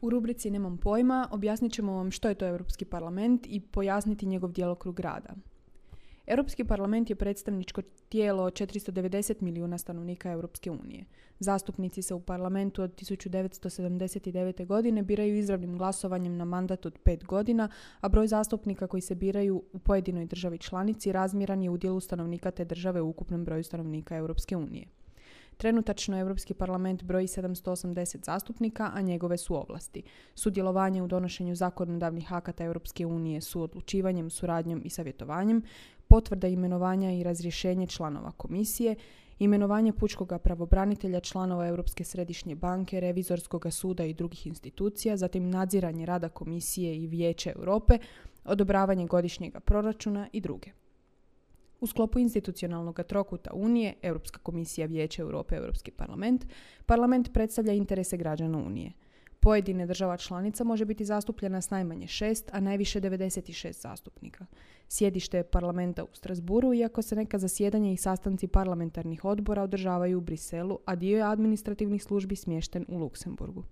U rubrici Nemam pojma objasnit ćemo vam što je to Europski parlament i pojasniti njegov djelokrug rada. Europski parlament je predstavničko tijelo od 490 milijuna stanovnika Europske unije. Zastupnici se u parlamentu od 1979. godine biraju izravnim glasovanjem na mandat od pet godina, a broj zastupnika koji se biraju u pojedinoj državi članici razmjeran je udjelu stanovnika te države u ukupnom broju stanovnika Europske unije. Trenutačno Europski parlament broji 780 zastupnika, a njegove su ovlasti. Sudjelovanje u donošenju zakonodavnih akata Europske unije su odlučivanjem, suradnjom i savjetovanjem, potvrda imenovanja i razrješenje članova komisije, imenovanje pučkog pravobranitelja članova Europske središnje banke, revizorskog suda i drugih institucija, zatim nadziranje rada komisije i Vijeća Europe, odobravanje godišnjeg proračuna i druge. U sklopu institucionalnog trokuta Unije, Europska komisija Vijeća Europe, Europski parlament, parlament predstavlja interese građana Unije. Pojedine država članica može biti zastupljena s najmanje šest, a najviše 96 zastupnika. Sjedište je parlamenta u Strasburu, iako se neka zasjedanja i sastanci parlamentarnih odbora održavaju u Briselu, a dio je administrativnih službi smješten u Luksemburgu.